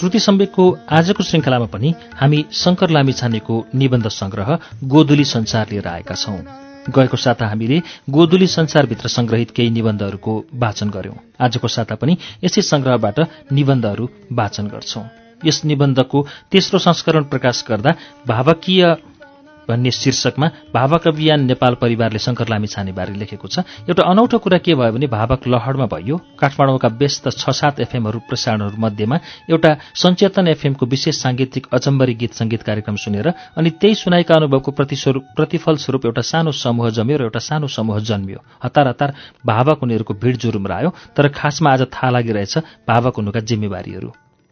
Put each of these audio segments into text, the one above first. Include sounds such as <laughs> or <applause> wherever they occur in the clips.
श्रुति सम्वेकको आजको श्रृङ्खलामा पनि हामी शङ्कर लामिछानेको निबन्ध संग्रह गोधुली संसार लिएर आएका छौं। गएको साता हामीले गोधुली संसारभित्र संग्रहित केही निबन्धहरूको वाचन गर्यौं। आजको साता पनि यसै संग्रहबाट निबन्धहरू वाचन गर्छौं। यस निबन्धको तेस्रो संस्करण प्रकाश गर्दा भावकीय भन्ने शीर्षकमा भावक अभियान नेपाल परिवारले शङ्कर लामिछानेबारे लेखेको छ। एउटा अनौठो कुरा के भयो भने भावक लहरमा भयो। काठमाडौँका व्यस्त छ सात एफएमहरू प्रसारणहरू मध्येमा एउटा सञ्चेतन एफएमको विशेष साङ्गीतिक अचम्बरी गीत सङ्गीत कार्यक्रम सुनेर अनि त्यही सुनाइका अनुभवको प्रतिफल स्वरूप एउटा सानो समूह जम्यो र एउटा सानो समूह जन्मियो। हतार हतार भावक उनीहरूको भिड जुरुम्रायो तर खासमा आज थाहा लागिरहेछ भावक हुनुका जिम्मेवारीहरू।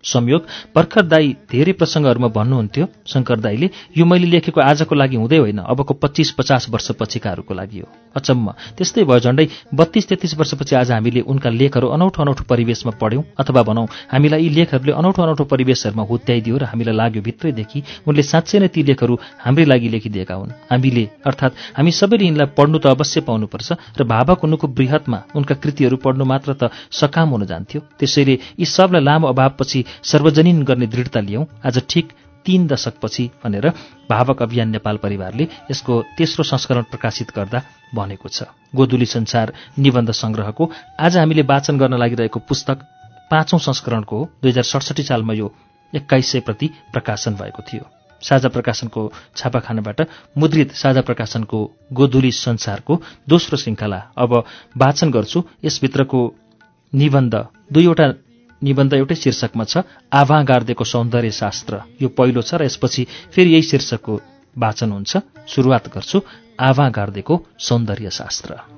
संयोग। भर्खर दाई धेरै प्रसङ्गहरूमा भन्नुहुन्थ्यो शङ्कर दाईले यो मैले लेखेको आजको लागि हुँदै होइन अबको पच्चिस पचास वर्षपछिकाहरूको लागि हो। अचम्म। त्यस्तै भयो झण्डै बत्तीस तेत्तिस वर्षपछि आज हामीले उनका लेखहरू अनौठो अनौठो परिवेशमा पढ्यौँ अथवा भनौँ हामीलाई यी लेखहरूले अनौठो अनौठो परिवेशहरूमा हुत्याइदियो र हामीलाई लाग्यो भित्रैदेखि उनले साँच्चै नै ती लेखहरू हाम्रै लागि लेखिदिएका हुन्। हामीले अर्थात् हामी सबैले यिनलाई पढ्नु त अवश्य पाउनुपर्छ र भावक हुनुको बृहतमा उनका कृतिहरू पढ्नु मात्र त सकाम हुन जान्थ्यो। त्यसैले यी सबलाई लामो अभावपछि सार्वजनीन गर्ने दृढता लियौँ। आज ठिक तीन दशकपछि भनेर भावक अभियान नेपाल परिवारले यसको तेस्रो संस्करण प्रकाशित गर्दा भनेको छ। गोधुली संसार निबन्ध संग्रहको आज हामीले वाचन गर्न लागिरहेको पुस्तक पाँचौं संस्करणको हो। दुई हजार सडसठी सालमा यो एक्काइस सय प्रति प्रकाशन भएको थियो। साझा प्रकाशनको छापाखानाबाट मुद्रित साझा प्रकाशनको गोधुली संसारको दोस्रो श्रृङ्खला अब वाचन गर्छु। यसभित्रको निबन्ध दुईवटा निबन्ध एउटै शीर्षकमा छ आभा गार्देको सौन्दर्य शास्त्र। यो पहिलो छ र यसपछि फेरि यही शीर्षकको वाचन हुन्छ। सुरुवात गर्छु आभा गार्देको सौन्दर्य शास्त्र।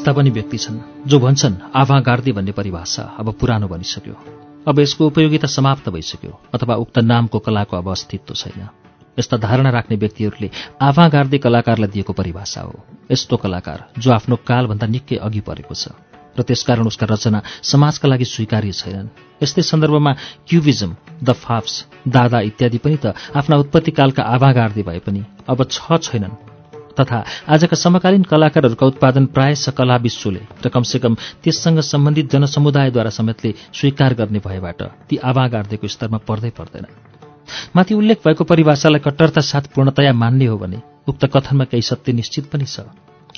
यस्ता पनि व्यक्ति छन् जो भन्छन् आभा गार्दी भन्ने परिभाषा अब पुरानो बनिसक्यो। अब यसको उपयोगिता समाप्त भइसक्यो अथवा उक्त नामको कलाको अब अस्तित्व छैन। यस्ता धारणा राख्ने व्यक्तिहरूले आभा गार्दी कलाकारलाई दिएको परिभाषा हो। यस्तो कलाकार जो आफ्नो कालभन्दा निकै अघि परेको छ र त्यसकारण उसका रचना समाजका लागि स्वीकार्य छैनन्। यस्तै सन्दर्भमा क्युबिजम द फाप्स दादा इत्यादि पनि त आफ्ना उत्पत्तिकालका आभा गार्दी भए पनि अब छ छैनन्। तथा आजका समकालीन कलाकारहरूका उत्पादन प्रायश कला विश्वले र कमसेकम त्यससँग सम्बन्धित जनसमुदायद्वारा समेतले स्वीकार गर्ने भएबाट ती आवागार्देको स्तरमा पर्दै पर्दैन। माथि उल्लेख भएको परिभाषालाई कट्टरता साथ पूर्णतया मान्ने हो भने उक्त कथनमा केही सत्य निश्चित पनि छ।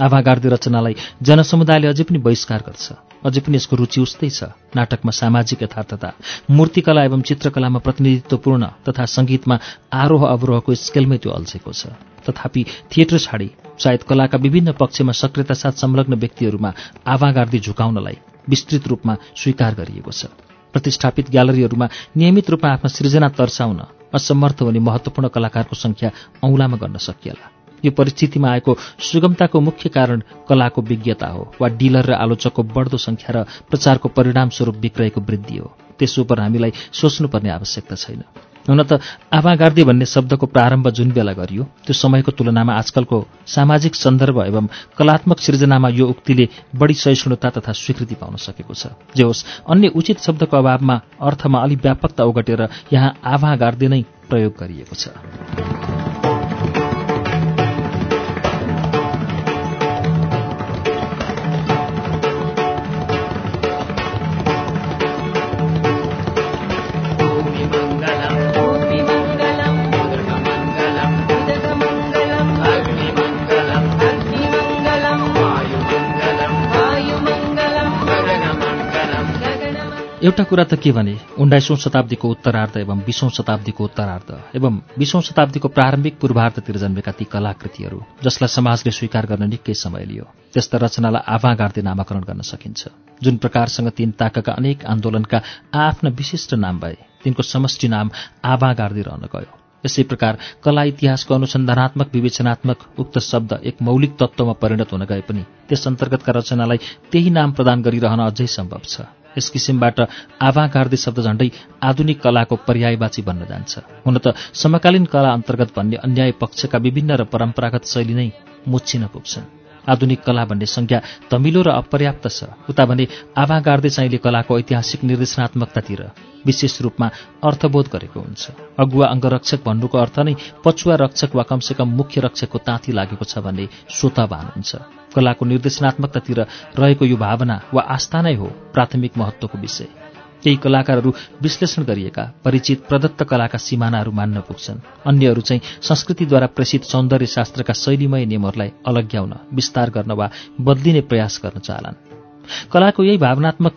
आवागार्दी रचनालाई जनसमुदायले अझै पनि बहिष्कार गर्छ। अझै पनि यसको रुचि उस्तै छ। नाटकमा सामाजिक यथार्थता मूर्तिकला एवं चित्रकलामा प्रतिनिधित्वपूर्ण तथा सङ्गीतमा आरोह अवरोहको स्केलमै त्यो अल्झेको छ। तथापि थिएटर छाडी सायद कलाका विभिन्न पक्षमा सक्रियता साथ संलग्न व्यक्तिहरूमा आवागार्दी झुकाउनलाई विस्तृत रूपमा स्वीकार गरिएको छ। प्रतिष्ठापित ग्यालरीहरूमा नियमित रूपमा आफ्ना सृजना तर्साउन असमर्थ हुने महत्वपूर्ण कलाकारको सङ्ख्या औँलामा गर्न सकिएला। यो परिस्थितिमा आएको सुगमताको मुख्य कारण कलाको विज्ञता हो वा डिलर र आलोचकको बढ्दो सङ्ख्या र प्रचारको परिणामस्वरूप विक्रयको वृद्धि हो। त्यसो हामीलाई सोच्नुपर्ने आवश्यकता छैन। हुन त आभागार्दी भन्ने शब्दको प्रारम्भ जुन बेला गरियो त्यो समयको तुलनामा आजकलको सामाजिक सन्दर्भ एवं कलात्मक सृजनामा यो उक्तिले बढी सहिष्णुता तथा स्वीकृति पाउन सकेको छ। जे होस् अन्य उचित शब्दको अभावमा अर्थमा अलि व्यापकता ओगटेर यहाँ आभागार्दी नै प्रयोग गरिएको छ। एउटा कुरा त के भने उन्नाइसौँ शताब्दीको उत्तरार्ध एवं बिसौँ शताब्दीको उत्तरार्ध एवं बिसौँ शताब्दीको प्रारम्भिक पूर्वार्धतिर जन्मेका ती कलाकृतिहरू जसलाई समाजले स्वीकार गर्न निकै समय लियो। त्यस्ता रचनालाई आभागार्दी नामाकरण गर्न सकिन्छ। जुन प्रकारसँग तीन ताकाका अनेक आन्दोलनका आफ्ना विशिष्ट नाम भए तिनको समष्टि नाम आभागार्दी रहन गयो। यसै प्रकार कला इतिहासको अनुसन्धानात्मक विवेचनात्मक उक्त शब्द एक मौलिक तत्त्वमा परिणत हुन गए पनि त्यस अन्तर्गतका रचनालाई त्यही नाम प्रदान गरिरहन अझै सम्भव छ। यस किसिमबाट आभागार्दी शब्द झण्डै आधुनिक कलाको पर्यायवाची बन्न जान्छ। हुन त समकालीन कला अन्तर्गत भन्ने अन्याय पक्षका विभिन्न र परम्परागत शैली नै मुच्छिन पुग्छन्। आधुनिक कला भन्ने संज्ञा तमिलो र अपर्याप्त छ। उता भने आभागार्दै चाहिँले कलाको ऐतिहासिक निर्देशनात्मकतातिर विशेष रूपमा अर्थबोध गरेको हुन्छ। अगुवा अङ्गरक्षक भन्नुको अर्थ नै पछुवा रक्षक वा कमसेकम मुख्य रक्षकको ताँती लागेको छ भन्ने स्वतभान हुन्छ। कलाको निर्देशनात्मकतातिर रहेको यो भावना वा आस्था नै हो प्राथमिक महत्त्वको विषय। केही कलाकारहरू विश्लेषण गरिएका परिचित प्रदत्त कलाका सिमानाहरू मान्न पुग्छन्। अन्यहरू चाहिँ संस्कृतिद्वारा प्रेषित सौन्दर्य शास्त्रका शैलीमय नियमहरूलाई अलग्याउन विस्तार गर्न वा बदलिने प्रयास गर्न चाहलान्। कलाको यही भावनात्मक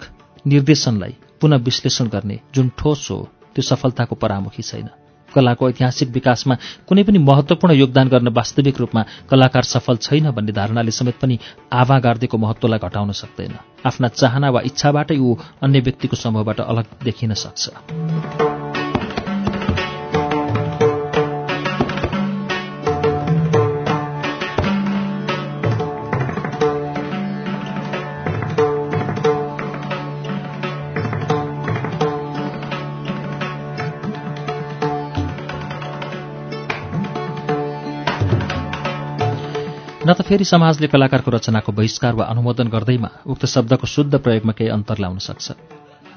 निर्देशनलाई पुनः विश्लेषण गर्ने जुन ठोस हो त्यो सफलताको परामुखी छैन। कलाको ऐतिहासिक विकासमा कुनै पनि महत्त्वपूर्ण योगदान गर्न वास्तविक रूपमा कलाकार सफल छैन भन्ने धारणाले समेत पनि आभागार्दीको महत्त्वलाई घटाउन सक्दैन। आफ्ना चाहना वा इच्छाबाटै ऊ अन्य व्यक्तिको समूहबाट अलग देखिन सक्छ। न त फेरि समाजले कलाकारको रचनाको बहिष्कार वा अनुमोदन गर्दैमा उक्त शब्दको शुद्ध प्रयोगमा केही अन्तर ल्याउन सक्छ।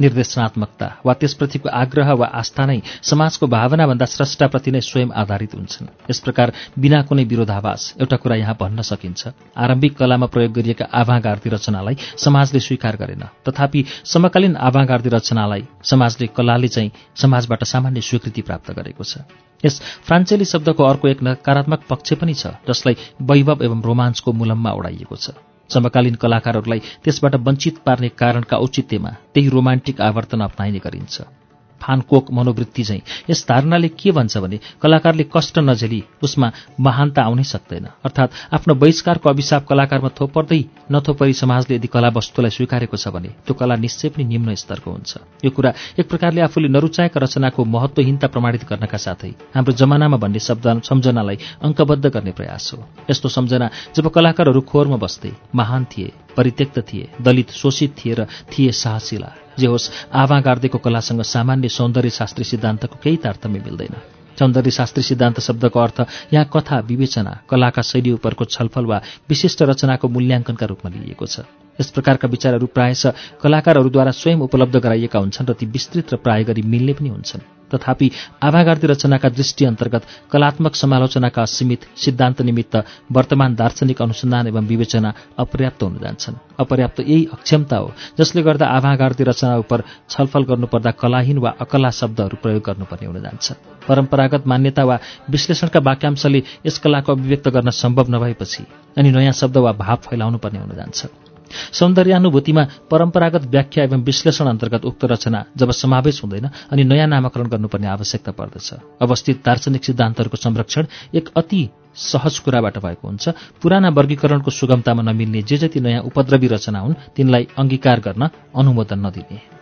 निर्देशनात्मकता वा त्यसप्रतिको आग्रह वा आस्था नै समाजको भावनाभन्दा स्रष्टाप्रति नै स्वयं आधारित हुन्छन्। यस प्रकार बिना कुनै विरोधाभास एउटा कुरा यहाँ भन्न सकिन्छ। आरम्भिक कलामा प्रयोग गरिएका आभागार्दी रचनालाई समाजले स्वीकार गरेन। तथापि समकालीन आभागार्दी रचनालाई समाजले कलाले चाहिँ समाजबाट सामान्य स्वीकृति प्राप्त गरेको छ। यस फ्रान्सेली शब्दको अर्को एक नकारात्मक पक्ष पनि छ जसलाई वैभव एवं रोमाञ्चको मुलममा उडाइएको छ। समकालीन कलाकारहरूलाई त्यसबाट वञ्चित पार्ने कारणका औचित्यमा त्यही रोमान्टिक आवर्तन अप्नाइने गरिन्छ। फानकोक मनोवृत्ति चाहिँ। यस धारणाले के भन्छ भने कलाकारले कष्ट नझेली उसमा महानता आउनै सक्दैन। अर्थात् आफ्नो बहिष्कारको अभिशाप कलाकारमा थोपर्दै नथोपरी समाजले यदि कला वस्तुलाई स्वीकारेको छ भने त्यो कला निश्चय पनि निम्न स्तरको हुन्छ। यो कुरा एक प्रकारले आफूले नरुचाएका रचनाको महत्वहीनता प्रमाणित गर्नका साथै हाम्रो जमानामा भन्ने शब्द सम्झनालाई अङ्कबद्ध गर्ने प्रयास हो। यस्तो सम्झना जब कलाकारहरू खोरमा बस्थे महान थिए परित्यक्त थिए दलित शोषित थिए र थिए साहसिला। जे होस् आभागार्देको कलासँग सामान्य सौन्दर्य शास्त्री सिद्धान्तको केही तारतम्य मिल्दैन। सौन्दर्य शास्त्री सिद्धान्त शब्दको अर्थ यहाँ कथा विवेचना कलाका शैली उपरको छलफल वा विशिष्ट रचनाको मूल्याङ्कनका रूपमा लिइएको छ। यस प्रकारका विचारहरू प्रायश कलाकारहरूद्वारा स्वयं उपलब्ध गराइएका हुन्छन् र ती विस्तृत र प्राय गरी मिल्ने पनि हुन्छन्। तथापि आभागार्दी रचनाका दृष्टि अन्तर्गत कलात्मक समालोचनाका असीमित सिद्धान्त निमित्त वर्तमान दार्शनिक अनुसन्धान एवं विवेचना अपर्याप्त हुन जान्छन्। अपर्याप्त यही अक्षमता हो जसले गर्दा आभागार्दी रचना उप छलफल गर्नुपर्दा कलाहीन वा अकला शब्दहरू प्रयोग गर्नुपर्ने हुन जान्छ परम्परागत मान्यता वा विश्लेषणका वाक्यांशले यस कलाको अभिव्यक्त गर्न सम्भव नभएपछि अनि नयाँ शब्द वा भाव फैलाउनु पर्ने हुन जान्छ। सौन्दर्यानुभूतिमा परम्परागत व्याख्या एवं विश्लेषण अन्तर्गत उक्त रचना जब समावेश हुँदैन अनि नयाँ नामाकरण गर्नुपर्ने आवश्यकता पर्दछ। अवस्थित दार्शनिक सिद्धान्तहरूको संरक्षण एक अति सहज कुराबाट भएको हुन्छ। पुराना वर्गीकरणको सुगमतामा नमिल्ने जे जति नयाँ उपद्रवी रचना हुन् तिनलाई अङ्गीकार गर्न अनुमोदन नदिने।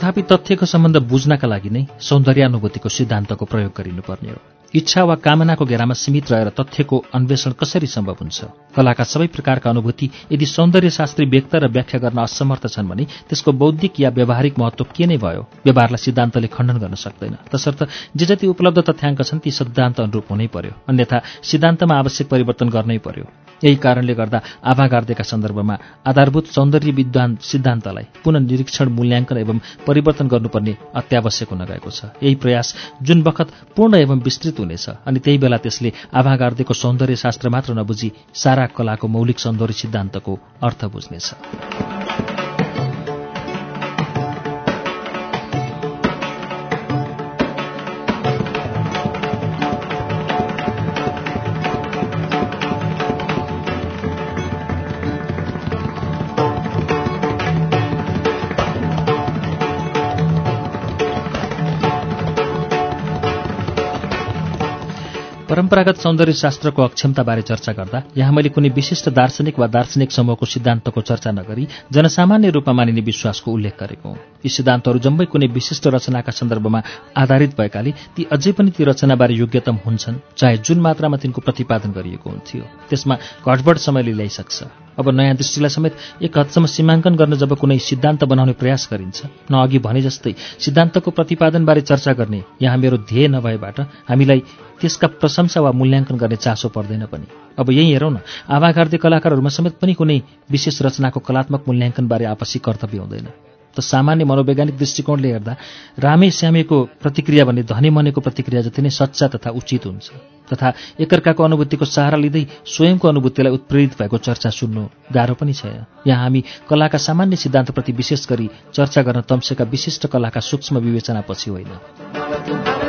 तथापि तथ्यको सम्बन्ध बुझ्नका लागि नै सौन्दर्यानुभूतिको सिद्धान्तको प्रयोग गरिनुपर्ने हो। इच्छा वा कामनाको घेरामा सीमित रहेर तथ्यको अन्वेषण कसरी सम्भव हुन्छ? कलाका सबै प्रकारका अनुभूति यदि सौन्दर्यशास्त्री व्यक्त र व्याख्या गर्न असमर्थ छन् भने त्यसको बौद्धिक या व्यावहारिक महत्व के नै भयो? व्यवहारलाई सिद्धान्तले खण्डन गर्न सक्दैन। तसर्थ जे जति उपलब्ध तथ्याङ्क छन् ती सिद्धान्त अनुरूप हुनै पर्यो अन्यथा सिद्धान्तमा आवश्यक परिवर्तन गर्नै पर्यो। यही कारणले गर्दा आभागार्देका सन्दर्भमा आधारभूत सौन्दर्य विद्वान सिद्धान्तलाई पुनः निरीक्षण मूल्याङ्कन एवं परिवर्तन गर्नुपर्ने अत्यावश्यक हुन गएको छ। यही प्रयास जुन बखत पूर्ण एवं विस्तृत हुनेछ अनि त्यही बेला त्यसले आभागार्देको सौन्दर्य शास्त्र मात्र नबुझी सारा कलाको मौलिक सौन्दर्य सिद्धान्तको अर्थ बुझ्नेछ। परम्परागत सौन्दर्यशास्त्रको अक्षमताबारे चर्चा गर्दा यहाँ मैले कुनै विशिष्ट दार्शनिक वा दार्शनिक समूहको सिद्धान्तको चर्चा नगरी जनसामान्य रूपमा मानिने विश्वासको उल्लेख गरेको हुँ। यी सिद्धान्तहरू जम्मै कुनै विशिष्ट रचनाका सन्दर्भमा आधारित भएकाले ती अझै पनि ती रचनाबारे योग्यतम हुन्छन् चाहे जुन मात्रामा तिनको प्रतिपादन गरिएको हुन्थ्यो। त्यसमा घटबड समयले ल्याइसक्छ अब नयाँ दृष्टिलाई समेत एक हदसम्म सीमाङ्कन गर्न जब कुनै सिद्धान्त बनाउने प्रयास गरिन्छ न अघि भने जस्तै सिद्धान्तको प्रतिपादनबारे चर्चा गर्ने यहाँ मेरो ध्येय नभएबाट हामीलाई त्यसका प्रशंसा वा मूल्याङ्कन गर्ने चासो पर्दैन पनि। अब यही हेरौँ न आभागार्दी कलाकारहरूमा समेत पनि कुनै विशेष रचनाको कलात्मक मूल्याङ्कनबारे आपसी कर्तव्य हुँदैन। त सामान्य मनोवैज्ञानिक दृष्टिकोणले हेर्दा रामे श्यामेको प्रतिक्रिया भन्ने धनी मनेको प्रतिक्रिया जति नै सच्चा तथा उचित हुन्छ तथा एकअर्काको अनुभूतिको सहारा लिँदै स्वयंको अनुभूतिलाई उत्प्रेरित भएको चर्चा सुन्नु गाह्रो पनि छ। यहाँ हामी कलाका सामान्य सिद्धान्तप्रति विशेष गरी चर्चा गर्न तम्सेका विशिष्ट कलाका सूक्ष्म विवेचनापछि होइन।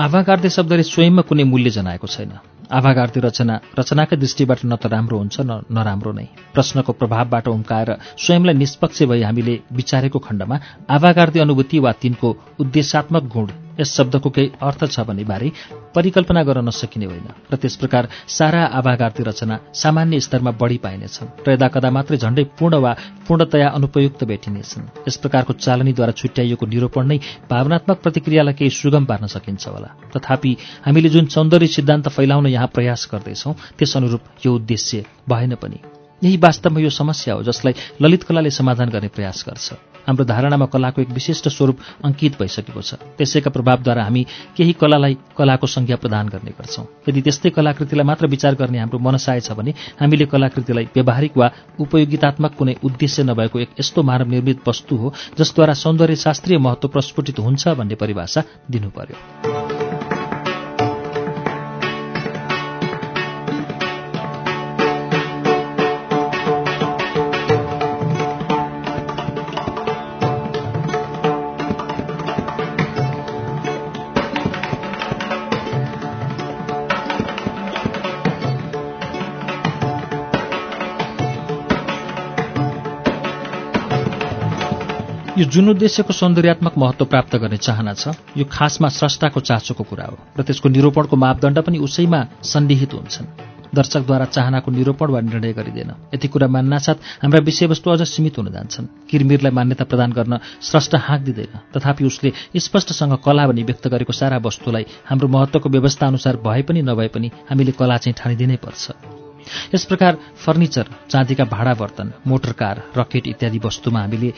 आभागार्दे शब्दले स्वयंमा कुनै मूल्य जनाएको छैन। आभागार्दी रचना रचनाकै दृष्टिबाट न त राम्रो हुन्छ न नराम्रो नै। प्रश्नको प्रभावबाट उम्काएर स्वयंलाई निष्पक्ष भई हामीले विचारेको खण्डमा आभागार्दी अनुभूति वा तिनको उद्देश्यात्मक गुण यस शब्दको केही अर्थ छ भने बारे परिकल्पना गर्न नसकिने होइन र त्यस प्रकार सारा आभागार्दी रचना सामान्य स्तरमा बढी पाइनेछन्। र यदाकदा मात्रै झण्डै पूर्ण वा पूर्णतया अनुपयुक्त भेटिनेछन्। यस प्रकारको चालनीद्वारा छुट्याइएको निरूपण नै भावनात्मक प्रतिक्रियालाई केही सुगम पार्न सकिन्छ होला। तथापि हामीले जुन सौन्दर्य सिद्धान्त फैलाउन यहाँ प्रयास गर्दैछौँ त्यस अनुरूप यो उद्देश्य भएन पनि। यही वास्तवमा यो समस्या हो जसलाई ललित कलाले समाधान गर्ने प्रयास गर्छ। हाम्रो धारणामा कलाको एक विशिष्ट स्वरूप अङ्कित भइसकेको छ। त्यसैका प्रभावद्वारा हामी केही कलालाई कलाको संज्ञा प्रदान गर्ने गर्छौँ। यदि त्यस्तै कलाकृतिलाई मात्र विचार गर्ने हाम्रो मनसाय छ भने हामीले कलाकृतिलाई व्यावहारिक वा उपयोगितात्मक कुनै उद्देश्य नभएको एक यस्तो मानव निर्मित वस्तु हो जसद्वारा सौन्दर्य शास्त्रीय महत्व प्रस्फुटित हुन्छ भन्ने परिभाषा दिनु पर्यो। यो जुन उद्देश्यको सौन्दर्यात्मक महत्व प्राप्त गर्ने चाहना छ यो खासमा स्रष्टाको चासोको कुरा हो र त्यसको निरूपणको मापदण्ड पनि उसैमा सन्निहित हुन्छन्। दर्शकद्वारा चाहनाको निरूपण वा निर्णय गरिँदैन। यति कुरा मान्नासाथ हाम्रा विषयवस्तु अझ सीमित हुन जान्छन्। किरमिरलाई मान्यता प्रदान गर्न स्रष्टा हाँक दिँदैन। तथापि उसले स्पष्टसँग कला भनी व्यक्त गरेको सारा वस्तुलाई हाम्रो महत्वको व्यवस्था अनुसार भए पनि नभए पनि हामीले कला चाहिँ ठानिदिनै पर्छ। यस प्रकार फर्निचर चाँदीका भाडा बर्तन मोटर कार रकेट इत्यादि वस्तुमा हामीले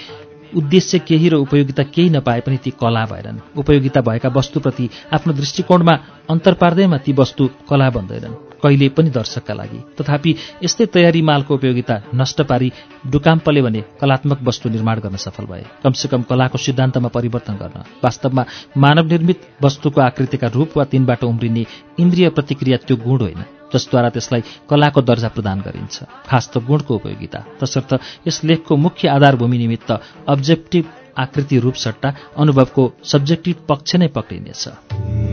उद्देश्य केही र उपयोगिता केही नपाए पनि ती कला भएनन्। उपयोगिता भएका वस्तुप्रति आफ्नो दृष्टिकोणमा अन्तर पार्दैमा ती वस्तु कला बन्दैनन्। कहिले पनि दर्शकका लागि। तथापि यस्तै तयारी मालको उपयोगिता नष्ट पारी डुकाम्पले भने कलात्मक वस्तु निर्माण गर्न सफल भए। कमसेकम कलाको सिद्धान्तमा परिवर्तन गर्न। वास्तवमा मानव निर्मित वस्तुको आकृतिका रूप वा तिनबाट उम्रिने इन्द्रिय प्रतिक्रिया त्यो गुण होइन। जसद्वारा त्यसलाई कलाको दर्जा प्रदान गरिन्छ। खास त गुणको उपयोगिता। तसर्थ यस लेखको मुख्य आधारभूमि निमित्त अब्जेक्टिभ आकृति रूप सट्टा अनुभवको सब्जेक्टिभ पक्ष नै पक्रिनेछ।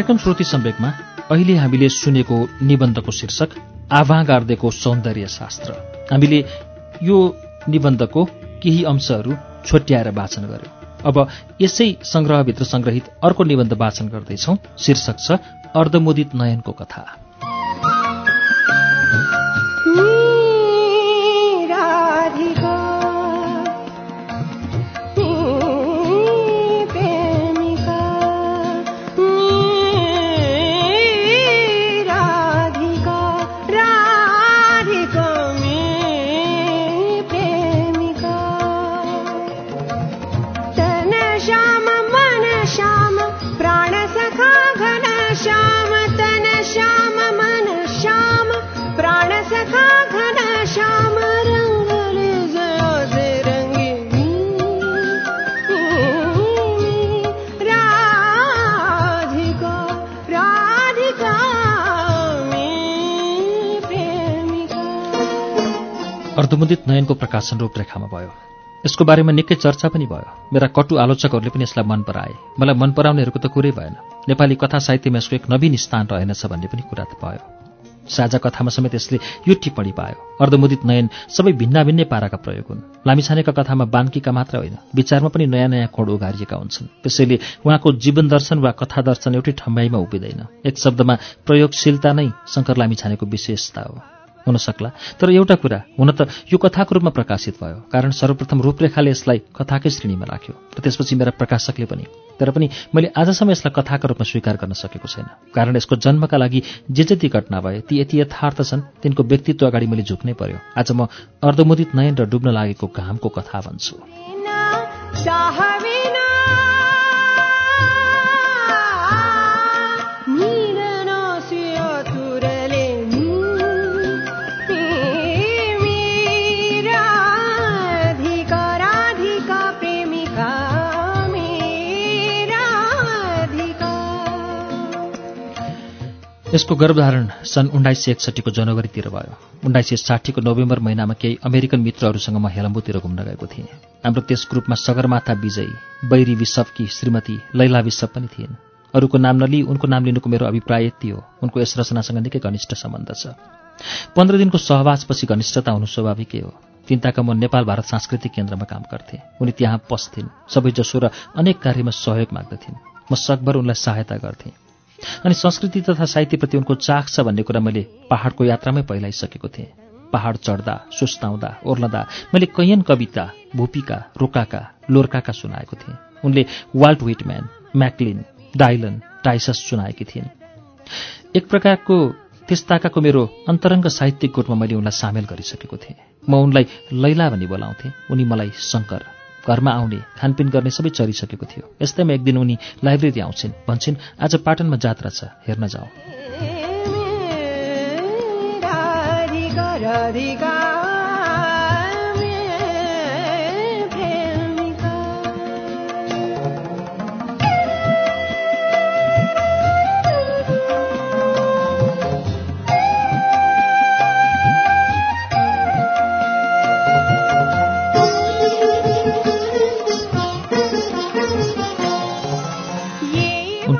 कार्यक्रम श्रुति सम्वेकमा अहिले हामीले सुनेको निबन्धको शीर्षक आभा गार्देको सौन्दर्य शास्त्र। हामीले यो निबन्धको केही अंशहरू छोट्याएर वाचन गर्यौं। अब यसै संग्रहभित्र संग्रहित अर्को निबन्ध वाचन गर्दैछौ। शीर्षक छ अर्धमुदित नयनको कथा। अर्धमुदित नयनको प्रकाशन रूपरेखामा भयो। यसको बारेमा निकै चर्चा पनि भयो। मेरा कटु आलोचकहरूले पनि यसलाई मन पराए। मलाई मन पराउनेहरूको त कुरै भएन। नेपाली कथा साहित्यमा यसको एक नवीन स्थान रहेनछ भन्ने पनि कुरा त भयो। साझा कथामा समेत यसले यो टिप्पणी पायो। अर्धमुदित नयन सबै भिन्ना भिन्नै पाराका प्रयोग हुन्। लामिछानेका कथामा बान्कीका मात्र होइन विचारमा पनि नयाँ नयाँ खोड उघारिएका हुन्छन्। त्यसैले उहाँको जीवन दर्शन वा कथा दर्शन एउटै ठम्बाइमा उभिँदैन। एक शब्दमा प्रयोगशीलता नै शङ्कर लामिछानेको विशेषता हो। हुन सक्ला तर एउटा कुरा हुन त यो कथाको रूपमा प्रकाशित भयो। कारण सर्वप्रथम रूपरेखाले यसलाई कथाकै श्रेणीमा राख्यो। र त्यसपछि मेरा प्रकाशकले पनि। तर पनि मैले आजसम्म यसलाई कथाको रूपमा स्वीकार गर्न सकेको छैन। कारण यसको जन्मका लागि जे जति घटना भए ती यति यथार्थ छन् तिनको व्यक्तित्व अगाडि मैले झुक्नै पर्यो। आज म अर्धमुदित नयन र डुब्न लागेको घामको कथा भन्छु। यसको गर्भधारण सन् उन्नाइस सय एकसट्ठीको जनवरीतिर भयो। उन्नाइस सय साठीको नोभेम्बर महिनामा केही अमेरिकन मित्रहरूसँग म हेलम्बुतिर घुम्न गएको थिएँ। हाम्रो त्यस ग्रुपमा सगरमाथा विजयी बैरी विशपकी श्रीमती लैला विशप पनि थिइन्। अरूको नाम नलिई उनको नाम लिनुको मेरो अभिप्राय यति हो। उनको यस रचनासँग निकै घनिष्ठ सम्बन्ध छ। पन्ध्र दिनको सहवासपछि घनिष्ठता हुनु स्वाभाविकै हो। तिनताका म नेपाल भारत सांस्कृतिक केन्द्रमा काम गर्थेँ। उनी त्यहाँ पस्थिन्। सबैजसो र अनेक कार्यमा सहयोग माग्दथिन्। म सकभर उनलाई सहायता गर्थेँ। अनि संस्कृति तथा साहित्यप्रति उनको चाख छ भन्ने कुरा मैले पहाडको यात्रामै पहिलाइसकेको थिएँ। पहाड चढ्दा सुस्ताउँदा ओर्लँदा मैले कैयन कविता भूपिका रोकाका लोर्काका सुनाएको थिएँ। उनले वाल्ट विटम्यान म्याक्लिन डाइलन टाइसस सुनाएकी थिइन्। एक प्रकारको त्यस्ताकाको मेरो अन्तरङ्ग साहित्यिक गुटमा मैले उनलाई सामेल गरिसकेको थिएँ। म उनलाई लैला भनी बोलाउँथेँ। उनी मलाई शङ्कर घरमा आउने खानपिन गर्ने सबै चरिसकेको थियो। यस्तैमा एक दिन उनी लाइब्रेरी आउँछिन्। भन्छन् आज पाटनमा जात्रा छ हेर्न जाउँ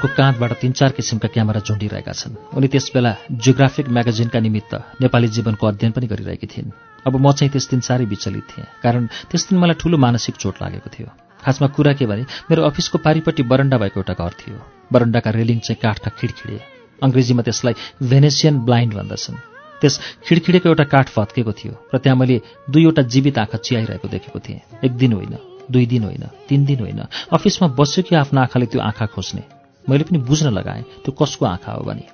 उनको काँधबाट तीन चार किसिमका क्यामेरा झुन्डिरहेका छन्। उनी त्यसबेला जियोग्राफिक म्यागजिनका निमित्त नेपाली जीवनको अध्ययन पनि गरिरहेकी थिइन्। अब म चाहिँ त्यस दिन साह्रै विचलित थिएँ कारण त्यस दिन मलाई ठूलो मानसिक चोट लागेको थियो। खासमा कुरा के भने मेरो अफिसको पारिपट्टि बरन्डा भएको एउटा घर थियो। बरन्डाका रेलिङ चाहिँ काठका खिडखिडे। अङ्ग्रेजीमा त्यसलाई भेनेसियन ब्लाइन्ड भन्दछन्। त्यस खिडखिडेको एउटा काठ फत्केको थियो र त्यहाँ मैले दुईवटा जीवित आँखा चियाइरहेको देखेको थिएँ। एक दिन होइन दुई दिन होइन तिन दिन होइन। अफिसमा बस्यो कि आफ्नो आँखाले त्यो आँखा खोज्ने? मैले पनि बुझ्न लगाएँ त्यो कसको आँखा हो भने।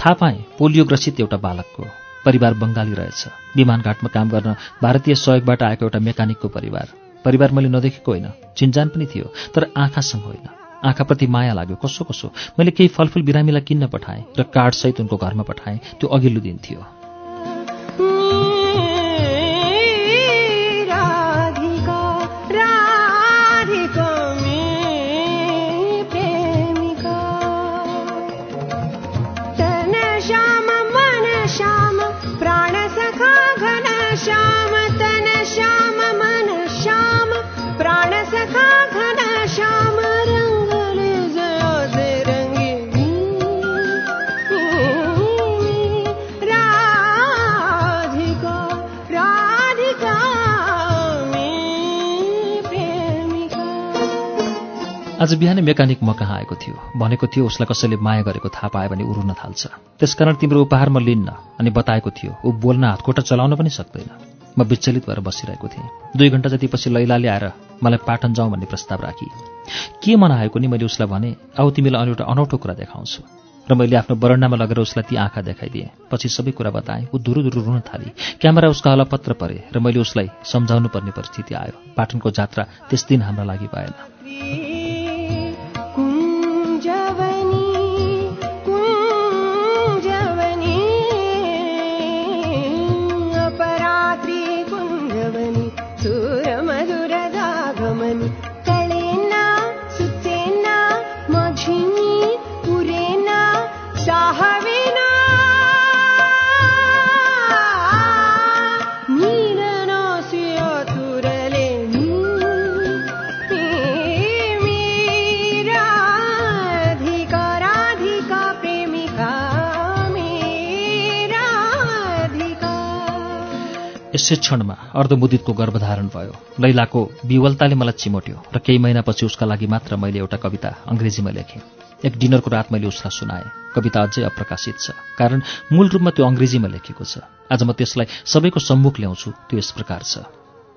थाहा पाएँ पोलियोग्रसित एउटा बालकको परिवार बङ्गाली रहेछ। विमानघाटमा काम गर्न भारतीय सहयोगबाट आएको एउटा मेकानिकको परिवार। परिवार मैले नदेखेको होइन चिन्जान पनि थियो तर आँखासँग होइन। आँखाप्रति माया लाग्यो कसो कसो। मैले केही फलफुल बिरामीलाई किन्न पठाएँ र कार्डसहित उनको घरमा पठाएँ त्यो अघिल्लो दिन थियो। आज बिहानै मेकानिक म कहाँ आएको थियो। भनेको थियो उसलाई कसैले माया गरेको थाहा पायो भने उरुन थाल्छ। त्यसकारण तिम्रो उपहार म लिन्न अनि बताएको थियो ऊ बोल्न हातखुट्टा चलाउन पनि सक्दैन। म विचलित भएर बसिरहेको थिएँ। दुई घन्टा जतिपछि लैलाले आएर मलाई पाटन जाउँ भन्ने प्रस्ताव राखी। के मन आएको नि मैले उसलाई भने आऊ तिमीलाई अनि एउटा अनौठो कुरा देखाउँछु। र मैले आफ्नो बरन्डामा लगेर उसलाई ती आँखा देखाइदिएँ। पछि सबै कुरा बताएँ ऊ धुरु धुरु रुन थाली। क्यामेरा उसका हलपत्र परे र मैले उसलाई सम्झाउनु पर्ने परिस्थिति आयो। पाटनको जात्रा त्यस दिन हाम्रा लागि भएन। यसै क्षणमा अर्धमुदितको गर्भधारण भयो। लैलाको विवलताले मलाई चिमोट्यो र केही महिनापछि उसका लागि मात्र मैले एउटा कविता अङ्ग्रेजीमा लेखेँ। एक डिनरको रात मैले उसलाई सुनाएँ। कविता अझै अप्रकाशित छ कारण मूल रूपमा त्यो अङ्ग्रेजीमा लेखेको छ। आज म त्यसलाई सबैको सम्मुख ल्याउँछु त्यो यस प्रकार छ।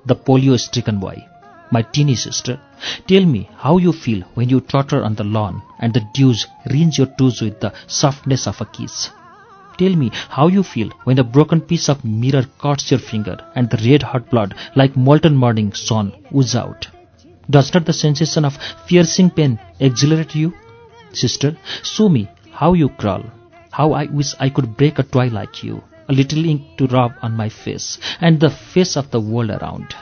The polio stricken boy My teeny sister, tell me how you feel when you totter on the lawn and the dews rinse your toes with the softness of a kiss. Tell me how you feel when a broken piece of mirror cuts your finger and the red hot blood like molten morning sun oozes out. Does not the sensation of piercing pain exhilarate you? Sister, show me how you crawl, how I wish I could break a toy like you, a little ink to rub on my face and the face of the world around.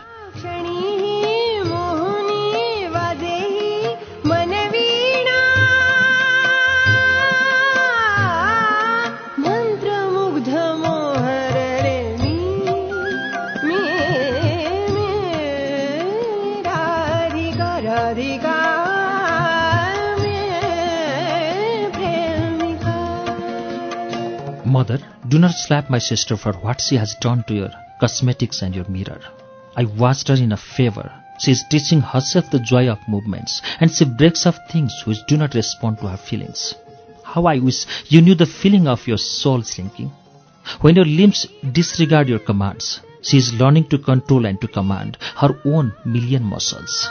Mother, do not slap my sister for what she has done to your cosmetics and your mirror. I watched her in a favor. She is teaching herself the joy of movements, and she breaks off things which do not respond to her feelings. How I wish you knew the feeling of your soul sinking. When your limbs disregard your commands, she is learning to control and to command her own million muscles.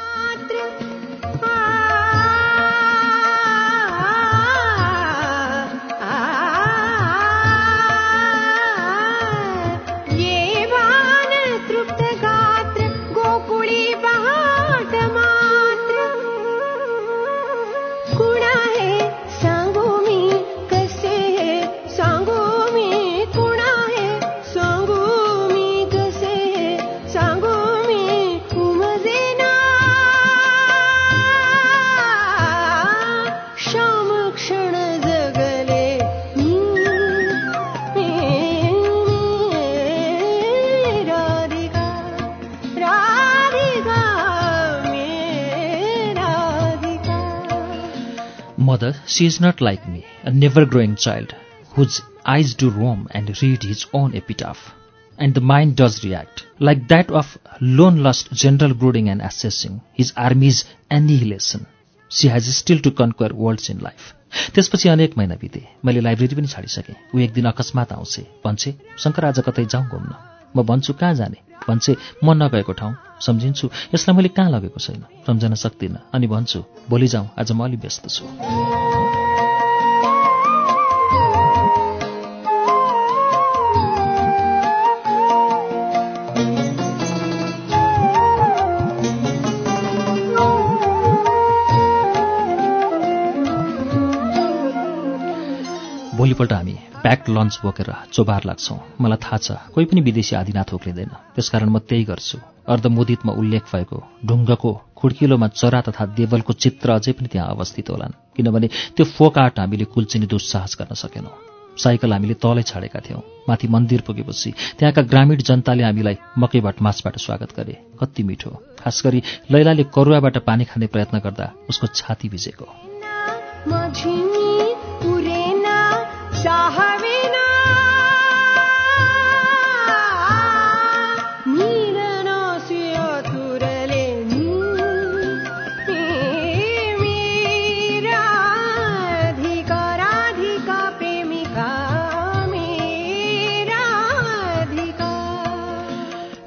She is not like me, a never growing child, whose eyes do roam and read his own epitaph. And the mind does react, like that of lone lust general brooding and assessing his army's annihilation. She has still to conquer worlds in life. त्यसपछि अनेक महिना बिते मैले library पनि छाडिसकेँ ऊ एक दिन अकस्मात आउँछे भन्छे शङ्कर आज कतै जाउँ घुम्न म भन्छु कहाँ जाने भन्छे म नगएको ठाउँ सम्झिन्छु यसलाई मैले कहाँ लगेको छैन सम्झन सक्दिनँ अनि भन्छु भोलि जाउँ आज म अलि व्यस्त छु भोलिपल्ट हामी प्याक्ड लन्च बोकेर चोबार लाग्छौँ। मलाई थाहा छ कोही पनि विदेशी आदिनाथ उक्लिँदैन त्यसकारण म त्यही गर्छु। अर्धमुदितमा उल्लेख भएको ढुङ्गको खुड्किलोमा चरा तथा देवलको चित्र अझै पनि त्यहाँ अवस्थित होलान्। किनभने त्यो फोक आर्ट हामीले कुल्चिने दुस्साहस गर्न सकेनौँ। साइकल हामीले तलै छाडेका थियौँ। माथि मन्दिर पुगेपछि त्यहाँका ग्रामीण जनताले हामीलाई मकै भटमासबाट स्वागत गरे। कति मिठो। खास गरी लैलाले करुवाबाट पानी खाने प्रयत्न गर्दा उसको छाती भिजेको।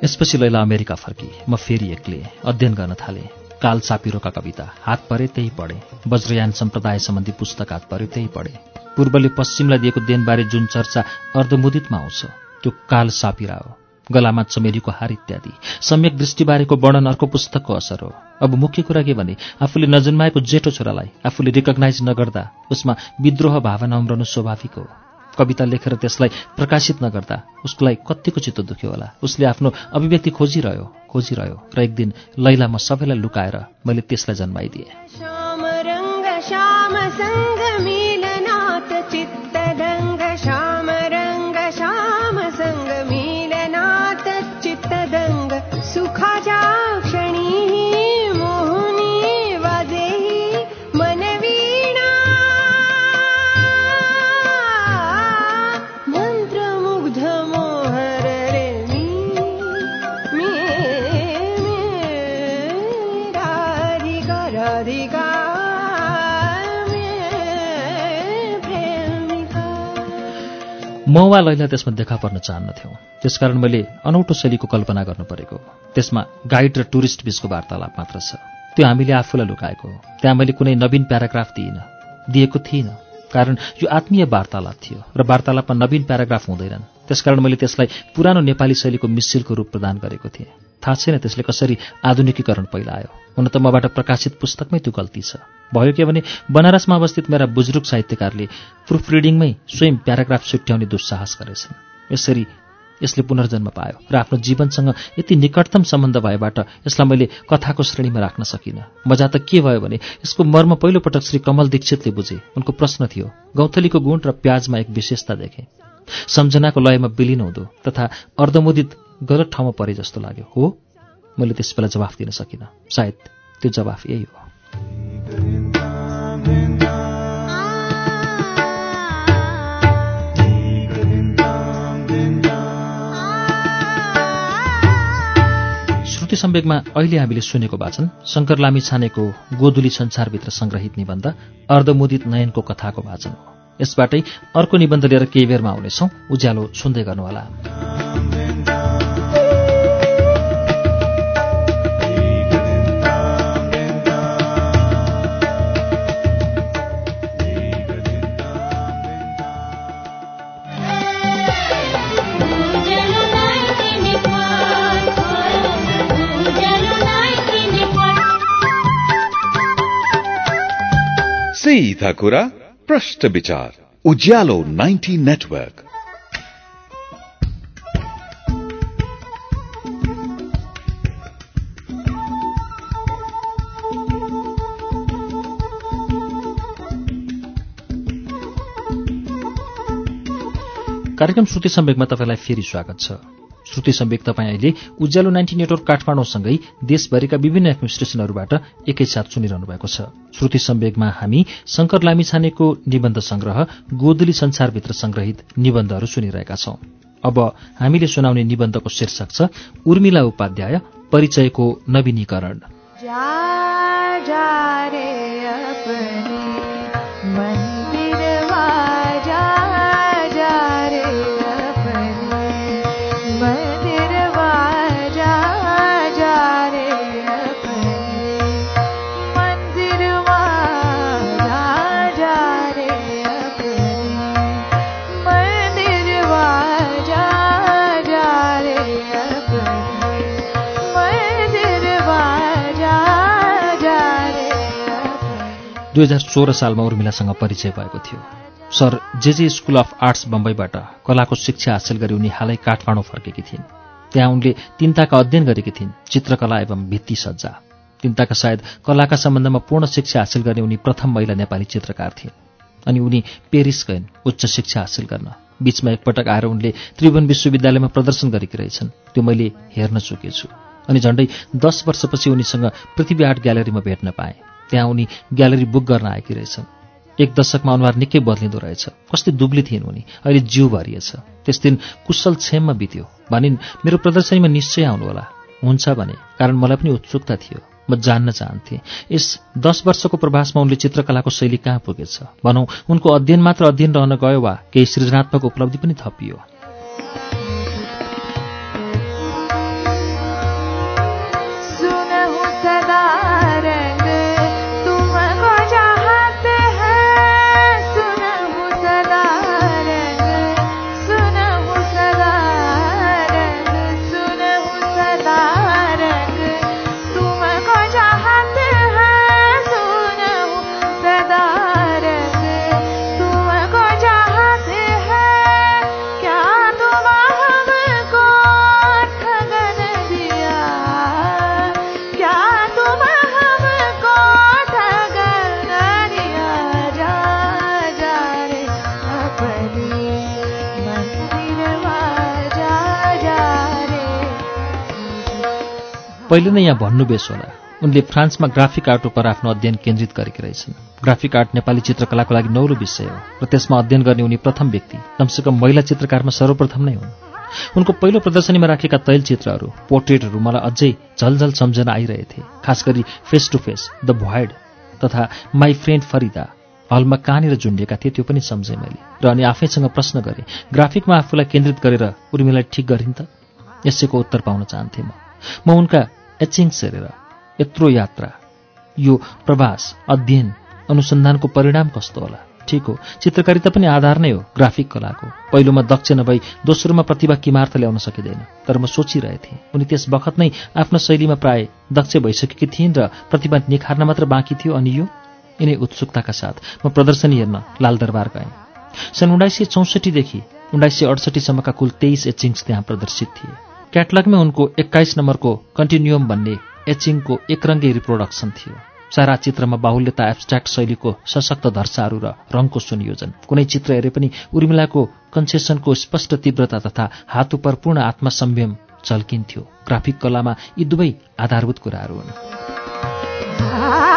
यसपछि लैला अमेरिका फर्की। म फेरि एक्ले अध्ययन गर्न थालेँ। काल सापिरोका कविता। हात परे त्यही पढे। वज्रयान सम्प्रदाय सम्बन्धी पुस्तक हात पऱ्यो त्यही पढे। पूर्वले पश्चिमलाई दिएको देनबारे जुन चर्चा अर्धमुदितमा आउँछ त्यो काल सापिरा हो। गलामा चमेलीको हार इत्यादि। सम्यक दृष्टिबारेको वर्णन अर्को पुस्तकको असर हो। अब मुख्य कुरा के भने आफूले नजन्माएको जेठो छोरालाई आफूले रिकगनाइज नगर्दा उसमा विद्रोह भावना उम्रनु स्वाभाविक हो। कविता लेखेर त्यसलाई प्रकाशित नगर्दा उसलाई कत्तिको चित्त दुख्यो होला। उसले आफ्नो अभिव्यक्ति खोजिरह्यो खोजिरह्यो र एक दिन लैला सबैलाई लुकाएर मैले त्यसलाई जन्माइदिएँ। म वा लैला त्यसमा देखा पर्न चाहन्नथ्यौँ। त्यसकारण मैले अनौठो शैलीको कल्पना गर्नु परेको। त्यसमा गाइड र टुरिस्ट बीचको वार्तालाप मात्र छ। त्यो हामीले आफूलाई लुकाएको हो। त्यहाँ मैले कुनै नवीन प्याराग्राफ दिइनँ। दिएको थिइनँ। कारण यो आत्मीय वार्तालाप थियो र वार्तालापमा नवीन प्याराग्राफ हुँदैनन्। त्यसकारण मैले त्यसलाई पुरानो नेपाली शैलीको मिसिलको रूप प्रदान गरेको थिएँ। थाहा छैन त्यसले कसरी आधुनिकीकरण पहिलायो हुन त मबाट प्रकाशित पुस्तकमै त्यो गल्ती छ। भयो के भने बनारसमा अवस्थित मेरा बुजुर्ग साहित्यकारले प्रुफ रिडिङमै स्वयं प्याराग्राफ छुट्याउने दुस्साहस गरेछन्। यसरी यसले पुनर्जन्म पायो र आफ्नो जीवनसँग यति निकटतम सम्बन्ध भएबाट यसलाई मैले कथाको श्रेणीमा राख्न सकिनँ। मजा त के भयो भने यसको मर्म पहिलोपटक श्री कमल दीक्षितले बुझे। उनको प्रश्न थियो गौथलीको गुण र प्याजमा एक विशेषता देखे। सम्झनाको लयमा विलिन हुँदो तथा अर्धमुदित गलत ठाउँमा परे जस्तो लाग्यो। हो? मैले त्यस बेला जवाफ दिन सकिनँ। सायद त्यो जवाफ यही हो। श्रुति सम्वेकमा अहिले हामीले सुनेको वाचन शङ्कर लामी छानेको गोदुली संसारभित्र संग्रहित निबन्ध अर्धमुदित नयनको कथाको वाचन हो। यसबाटै अर्को निबन्ध लिएर केही बेरमा आउनेछौँ। उज्यालो सुन्दै गर्नुहोला। सीधा कुरा। प्रश्न विचार उज्यालो 90 नेटवर्क। कार्यक्रम श्रुति सम्वेकमा तपाईँलाई फेरि स्वागत छ। श्रुति सम्वेक तपाईँ अहिले उज्यालो नाइन्टी नेटवर्क काठमाडौँसँगै देशभरिका विभिन्न एफएम स्टेशनहरूबाट एकैसाथ सुनिरहनु भएको छ। श्रुति सम्वेकमा हामी शङ्कर लामिछानेको निबन्ध संग्रह गोदली संसारभित्र संग्रहित निबन्धहरू सुनिरहेका छौं। अब हामीले सुनाउने निबन्धको शीर्षक छ उर्मिला उपाध्याय परिचयको नवीनीकरण। दुई हजार सोह्र सालमा उर्मिलासँग परिचय भएको थियो। सर जे जे स्कुल अफ आर्ट्स बम्बईबाट कलाको शिक्षा हासिल गरी उनी हालै काठमाडौँ फर्केकी थिइन्। त्यहाँ उनले तिनताका अध्ययन गरेकी थिइन् चित्रकला एवं भित्ति सज्जा। तिनताका सायद कलाका सम्बन्धमा पूर्ण शिक्षा हासिल गर्ने उनी प्रथम महिला नेपाली चित्रकार थिइन्। अनि उनी पेरिस गइन् उच्च शिक्षा हासिल गर्न। बीचमा एकपटक आएर उनले त्रिभुवन विश्वविद्यालयमा प्रदर्शन गरेकी रहेछन्। त्यो मैले हेर्न चुकेछु। अनि झण्डै दस वर्षपछि उनीसँग पृथ्वी आर्ट ग्यालरीमा भेट्न पाएँ। त्यहाँ उनी ग्यालरी बुक गर्न आएकी रहेछन् एक दशकमा अनुहार निकै बदलिँदो रहेछ। कस्तै दुब्ली थिइन् उनी। अहिले जिउ भरिएछ। त्यस दिन कुशल छेममा बित्यो। भनिन् मेरो प्रदर्शनीमा निश्चय आउनुहोला। हुन्छ भने कारण मलाई पनि उत्सुकता थियो। म जान्न चाहन्थेँ। यस दस वर्षको प्रवासमा उनले चित्रकलाको शैली कहाँ पुगेछ? भनौँ उनको अध्ययन मात्र अध्ययन रहन गयो वा केही सृजनात्मक उपलब्धि पनि थपियो। पहिले नै यहाँ भन्नु बेस होला। उनले फ्रान्समा ग्राफिक आर्ट उप आफ्नो अध्ययन केन्द्रित गरेकी रहेछन्। ग्राफिक आर्ट नेपाली चित्रकलाको लागि नौलो विषय हो र त्यसमा अध्ययन गर्ने उनी प्रथम व्यक्ति। कमसेकम महिला चित्रकारमा सर्वप्रथम नै हुन्। उनको पहिलो प्रदर्शनीमा राखेका तैल चित्रहरू पोर्ट्रेटहरू मलाई अझै झलझल सम्झना आइरहेथे खास गरी face to face the void तथा माई फ्रेन्ड फरिदा। हलमा कहाँनिर झुन्डिएका थिए त्यो पनि सम्झेँ मैले। र अनि आफैसँग प्रश्न गरेँ ग्राफिकमा आफूलाई केन्द्रित गरेर उर्मिलाई ठिक गरिन् त? यसैको उत्तर पाउन चाहन्थेँ म। म उनका एचिङ्स हेरेर यत्रो यात्रा यो प्रवास अध्ययन अनुसन्धानको परिणाम कस्तो होला? ठिक हो। चित्रकारिता पनि आधार नै हो ग्राफिक कलाको। पहिलोमा दक्ष नभई दोस्रोमा प्रतिभा किमार्थ ल्याउन सकिँदैन। तर म सोचिरहेथेँ उनी त्यस बखत नै आफ्नो शैलीमा प्राय दक्ष भइसकेकी थिइन् र प्रतिभा निखार्न मात्र बाँकी थियो अनि यो यिनै उत्सुकताका साथ म प्रदर्शनी हेर्न लालदरबार गएँ। सन् उन्नाइस सय चौसठीदेखि उन्नाइस सय अडसठीसम्मका कुल तेइस एचिङ्स त्यहाँ प्रदर्शित थिए। क्याटलगमै उनको एक्काइस नम्बरको कन्टिन्युम भन्ने एचिङको एकरङ्गे रिप्रोडक्सन थियो। सारा चित्रमा बाहुल्यता एब्स्ट्राक्ट शैलीको सशक्त धर्साहरू र रङको संयोजन कुनै चित्र हेरे पनि उर्मिलाको कन्सेसनको स्पष्ट तीव्रता तथा हात उपर पूर्ण आत्मसंयम झल्किन्थ्यो। ग्राफिक कलामा यी दुवै आधारभूत कुराहरू हुन्। <laughs>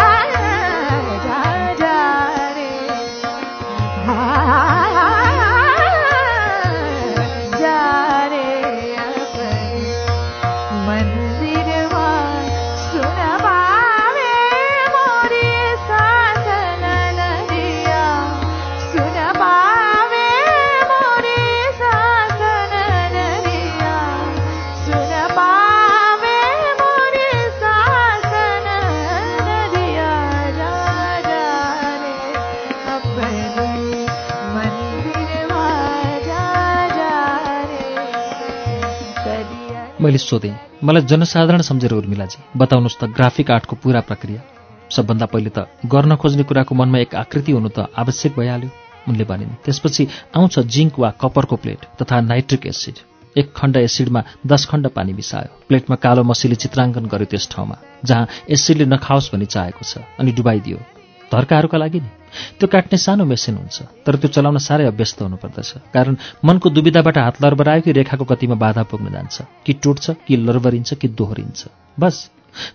मैले सोधेँ मलाई जनसाधारण सम्झेर उर्मिलाजी बताउनुहोस् त ग्राफिक आर्टको पुरा प्रक्रिया। सबभन्दा पहिले त गर्न खोज्ने कुराको मनमा एक आकृति हुनु त आवश्यक भइहाल्यो। उनले भनिन् त्यसपछि आउँछ जिङ्क वा कपरको प्लेट तथा नाइट्रिक एसिड। एक खण्ड एसिडमा दस खण्ड पानी मिसायो। प्लेटमा कालो मसीले चित्राङ्कन गर्यो त्यस ठाउँमा जहाँ एसिडले नखाओस् भनी चाहेको छ अनि डुबाइदियो। धर्काहरूका लागि नि? त्यो काट्ने सानो मेसिन हुन्छ तर त्यो चलाउन साह्रै अभ्यस्त हुनुपर्दछ। कारण मनको दुविधाबाट हात लरबरायो कि रेखाको गतिमा बाधा पुग्न जान्छ कि टुट्छ कि लरबरिन्छ कि दोहोरिन्छ। बस।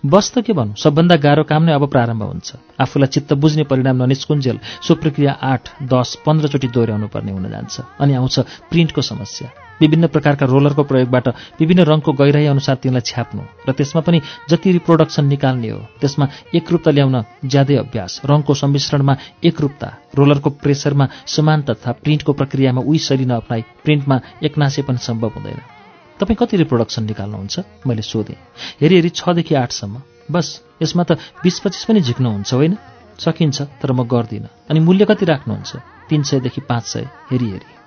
बस त के भनौँ? सबभन्दा गाह्रो काम नै अब प्रारम्भ हुन्छ। आफूलाई चित्त बुझ्ने परिणाम ननिस्कुन्जेल सो प्रक्रिया आठ दस पन्ध्रचोटि दोहोऱ्याउनु पर्ने हुन जान्छ। अनि आउँछ प्रिन्टको समस्या। विभिन्न प्रकारका रोलरको प्रयोगबाट विभिन्न रङको गहिराई अनुसार तिनलाई छ्याप्नु र त्यसमा पनि जति रिप्रोडक्सन निकाल्ने हो त्यसमा एकरूपता ल्याउन ज्यादै अभ्यास। रङको सम्मिश्रणमा एकरूपता रोलरको प्रेसरमा समानता तथा प्रिन्टको प्रक्रियामा उही शैली नअप्नाई प्रिन्टमा एकनासे पनि सम्भव हुँदैन। तपाईँ कति रिप्रोडक्सन निकाल्नुहुन्छ? मैले सोधेँ। हेरी हेरी छदेखि आठसम्म बस यसमा त बिस पच्चिस पनि झिक्नुहुन्छ होइन? सकिन्छ तर म गर्दिनँ। अनि मूल्य कति राख्नुहुन्छ? तिन सयदेखि पाँच सय। हेरी हेरी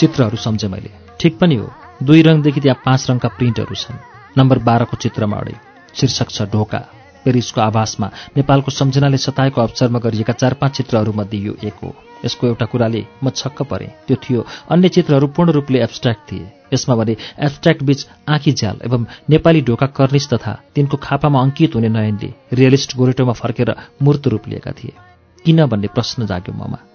चित्रहरू सम्झेँ मैले। ठिक पनि हो दुई रङदेखि त्यहाँ पाँच रङका प्रिन्टहरू छन्। नम्बर बाह्रको चित्रमा अडे शीर्षक छ ढोका। पेरिसको आवासमा नेपालको सम्झनाले सताएको अवसरमा गरिएका चार पाँच चित्रहरूमध्ये यो एक हो। यसको एउटा कुराले म छक्क परेँ। त्यो थियो अन्य चित्रहरू पूर्ण रूपले एब्स्ट्राक्ट थिए। यसमा भने एब्स्ट्राक्ट बीच आँखी झ्याल एवं नेपाली ढोका कर्निस तथा तिनको खापामा अङ्कित हुने नयनले रियलिस्ट गोरेटोमा फर्केर मूर्त रूप लिएका थिए। किन भन्ने प्रश्न जाग्यो ममा।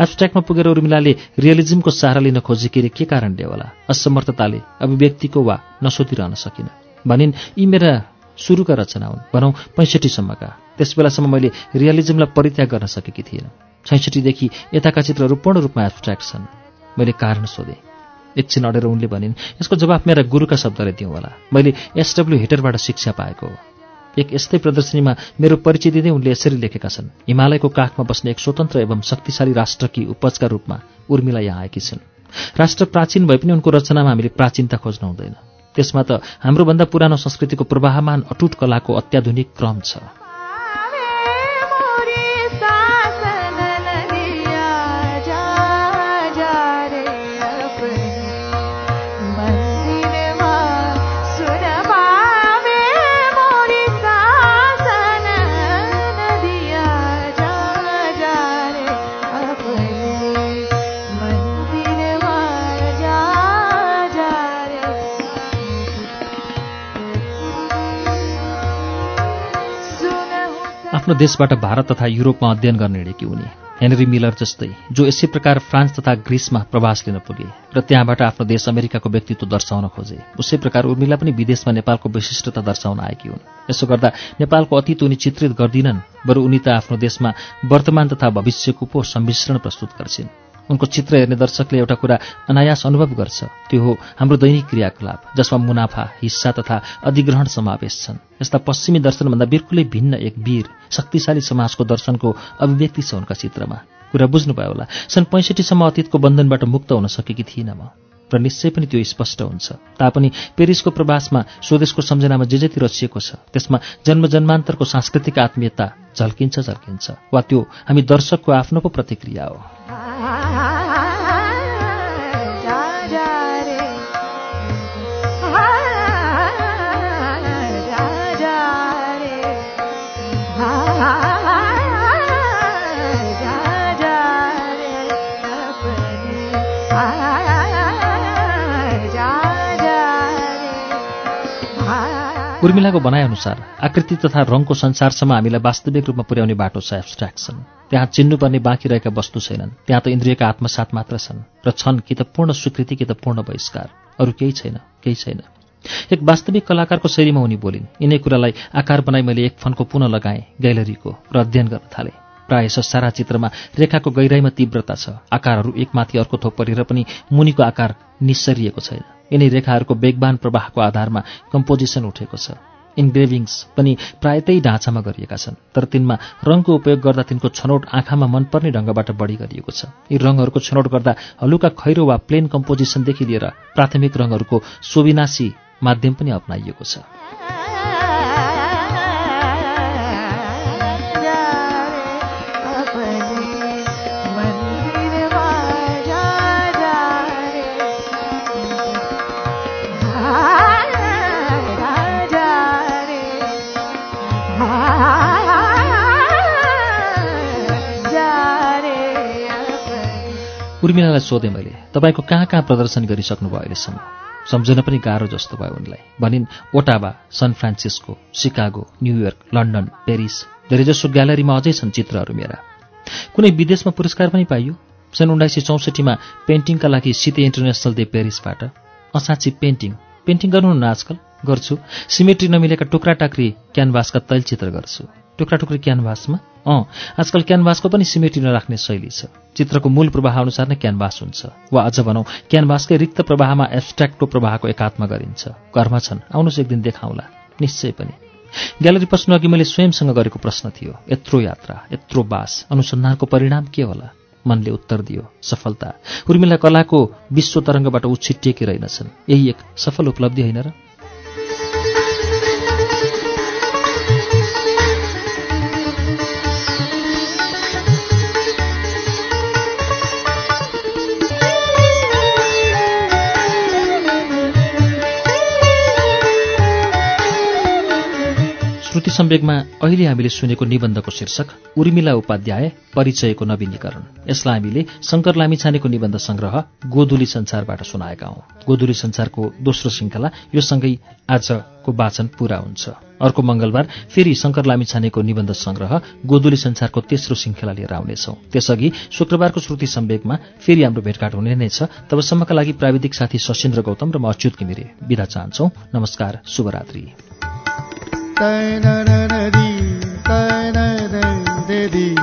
एब्स्ट्राक्टमा पुगेर उर्मिलाले रियलिजमको सहारा लिन खोजेकी के कारणले होला? असमर्थताले अभिव्यक्तिको वा नसोधिरहन सकिन। भनिन् यी मेरा सुरुका रचना हुन्। भनौँ पैँसठीसम्मका। त्यस बेलासम्म मैले रियलिजमलाई परित्याग गर्न सकेकी थिएन। छैसठीदेखि यताका चित्रहरू पूर्ण रूपमा एब्स्ट्राक्ट छन्। मैले कारण सोधेँ। एकछिन अडेर उनले भनिन् यसको जवाफ मेरा गुरुका शब्दले दिउँ होला। मैले एसडब्ल्यू हिटरबाट शिक्षा पाएको हो। एक यस्तै प्रदर्शनीमा मेरो परिचय दिँदै उनले यसरी लेखेका छन्। हिमालयको काखमा बस्ने एक स्वतन्त्र एवं शक्तिशाली राष्ट्रकी उपजका रूपमा उर्मिला यहाँ आएकी छिन्। राष्ट्र प्राचीन भए पनि उनको रचनामा हामीले प्राचीनता खोज्न हुँदैन। त्यसमा त हाम्रोभन्दा पुरानो संस्कृतिको प्रवाहमान अटुट कलाको अत्याधुनिक क्रम छ। आफ्नो देशबाट भारत तथा युरोपमा अध्ययन गर्ने हिँडेकी उनी हेनरी मिलर जस्तै जो यसै प्रकार फ्रान्स तथा ग्रिसमा प्रवास लिन पुगे र त्यहाँबाट आफ्नो देश अमेरिकाको व्यक्तित्व दर्शाउन खोजे। उसै प्रकार उर्मिला पनि विदेशमा नेपालको विशिष्टता दर्शाउन आएकी हुन्। यसो गर्दा नेपालको अतीत उनी चित्रित गर्दिनन् बरु उनी त आफ्नो देशमा वर्तमान तथा भविष्यको पो सम्मिश्रण प्रस्तुत गर्छिन्। उनको चित्र हेर्ने दर्शकले एउटा कुरा अनायास अनुभव गर्छ। त्यो हो हाम्रो दैनिक क्रियाकलाप जसमा मुनाफा हिस्सा तथा अधिग्रहण समावेश छन्। यस्ता पश्चिमी दर्शनभन्दा बिल्कुलै भिन्न एक वीर शक्तिशाली समाजको दर्शनको अभिव्यक्ति छ उनका चित्रमा। कुरा बुझ्नुभयो होला सन् पैँसठीसम्म अतीतको बन्धनबाट मुक्त हुन सकेकी थिइनँ म। र निश्चय पनि त्यो स्पष्ट हुन्छ। तापनि पेरिसको प्रवासमा स्वदेशको सम्झनामा जे जति रचिएको छ त्यसमा जन्म जन्मान्तरको सांस्कृतिक आत्मीयता झल्किन्छ झल्किन्छ। वा त्यो हामी दर्शकको आफ्नो पो प्रतिक्रिया हो। उर्मिलाको भनाइअनुसार आकृति तथा रङको संसारसम्म हामीलाई वास्तविक रूपमा पुर्याउने बाटो छ एब्स्ट्राक्सन। त्यहाँ चिन्नुपर्ने बाँकी रहेका वस्तु छैनन्। त्यहाँ त इन्द्रियका आत्मसात मात्र छन् र छन् कि त पूर्ण स्वीकृति कि त पूर्ण बहिष्कार। अरू केही छैन केही छैन। एक वास्तविक कलाकारको शैलीमा उनी बोलिन् यिनै कुरालाई आकार बनाई मैले एक फनको पुनः लगाएँ ग्यालरीको र अध्ययन गर्न थालेँ। प्रायश सारा चित्रमा रेखाको गहिराईमा तीव्रता छ। आकारहरू एकमाथि अर्को थोक परेर पनि मुनिको आकार निस्सरिएको छैन। यिनै रेखाहरूको वेगवान प्रवाहको आधारमा कम्पोजिसन उठेको छ। इन्ग्रेभिङ्स पनि प्राय त्यही ढाँचामा गरिएका छन् तर तिनमा रङको उपयोग गर्दा तिनको छनौट आँखामा मनपर्ने ढङ्गबाट बढी गरिएको छ। यी रङहरूको छनौट गर्दा हलुका खैरो वा प्लेन कम्पोजिसनदेखि लिएर प्राथमिक रङहरूको सोविनाशी माध्यम पनि अप्नाइएको छ। उर्मिलालाई सोधेँ मैले तपाईँको कहाँ कहाँ प्रदर्शन गरिसक्नुभयो अहिलेसम्म? सम्झन पनि गाह्रो जस्तो भयो उनलाई भनिन् Ottawa San Francisco Chicago New York London Paris धेरैजसो ग्यालरीमा अझै छन् चित्रहरू मेरा। कुनै विदेशमा पुरस्कार पनि पाइयो? सन् उन्नाइस सय चौसठीमा पेन्टिङका लागि सिते इन्टरनेसनल डे पेरिसबाट असाँची पेन्टिङ। पेन्टिङ गर्नुहुन्न आजकल? गर्छु। सिमेट्री नमिलेका टुक्रा टाक्री क्यानभासका तैलचित्र गर्छु। टुक्रा टुक्री क्यानभासमा? अँ आजकल क्यानभासको पनि सिमेट्री नराख्ने शैली छ। चित्रको मूल प्रवाह अनुसार नै क्यानभास हुन्छ। वा अझ भनौँ क्यानभासकै रिक्त प्रवाहमा एब्स्ट्राक्टको प्रवाहको एकात्म गरिन्छ। घरमा छन्। आउनुहोस् एक दिन देखाउँला। निश्चय पनि। ग्यालरी पस्नु अघि मैले स्वयंसँग गरेको प्रश्न थियो। यत्रो यात्रा यत्रो बास अनुसन्धानको परिणाम के होला? मनले उत्तर दियो। सफलता। उर्मिला कलाको विश्व तरङ्गबाट उछिटिएकी रहेनछन्। यही एक सफल उपलब्धि होइन र? श्रुति सम्वेगमा अहिले हामीले सुनेको निबन्धको शीर्षक उर्मिला उपाध्याय परिचयको नवीनीकरण। यसलाई हामीले शङ्कर लामिछानेको निबन्ध संग्रह गोधुली संसारबाट सुनाएका हौं। गोधुली संसारको दोस्रो श्रृङ्खला यो सँगै आजको वाचन पूरा हुन्छ। अर्को मंगलबार फेरि शङ्कर लामिछानेको निबन्ध संग्रह गोधुली संसारको तेस्रो श्रृङ्खला लिएर आउनेछौं। त्यसअघि शुक्रबारको श्रुति सम्वेगमा फेरि हाम्रो भेटघाट हुने नै छ तबसम्मका लागि प्राविधिक साथी सशेन्द्र गौतम र म अच्युत घिमिरे। विदा चाहन्छौ। नमस्कार शुभरात्री। தை தி தை தை தி